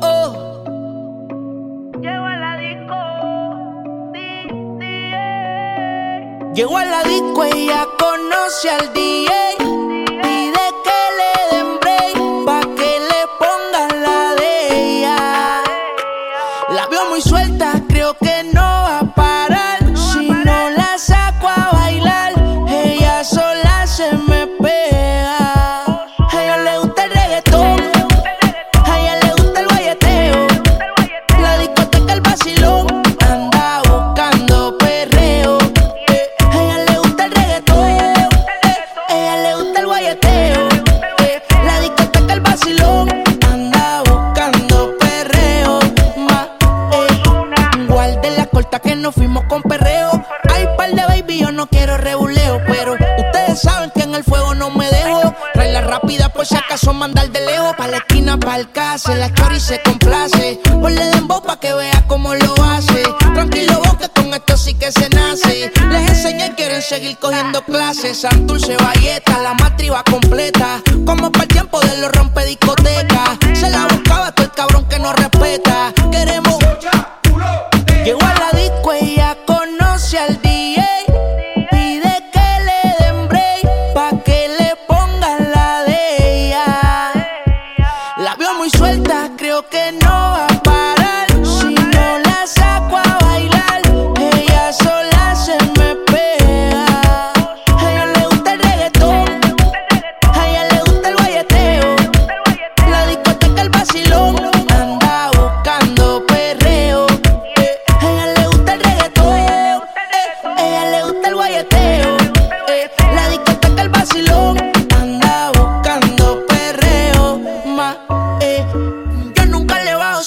oh. Llego a la disco. Di, di, eh. La disco, ella conoce al DJ. Pide que le den break, pa' que le pongan la de ella. La veo muy suelta, creo que no va a parar. Si no la saco a bailar, ella sola se me nos fuimos con perreo. Hay par de baby, yo no quiero rebuleo. Pero ustedes saben que en el fuego no me dejo. Trae la rápida por si acaso mandar de lejos. Pa' la esquina, pa' el case. La chori se complace. Ponle dembow pa' que vea cómo lo hace. Tranquilo vos que con esto sí que se nace. Les enseñé quieren seguir cogiendo clases. Santurce, Valleta, la matriz va completa. Como para el tiempo de los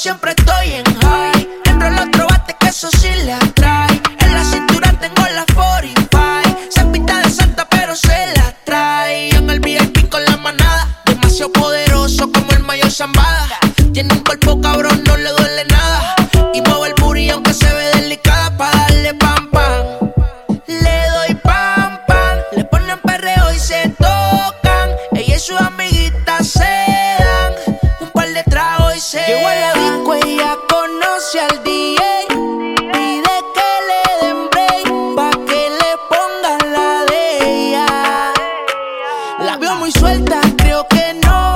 siempre estoy en high. Entro el otro bate que eso sí le atrae. En la cintura tengo la 45. Se pinta de santa, pero se la trae. En el VIP con la manada, demasiado poderoso como el mayor Zambada. Tiene un cuerpo cabrón, creo que no.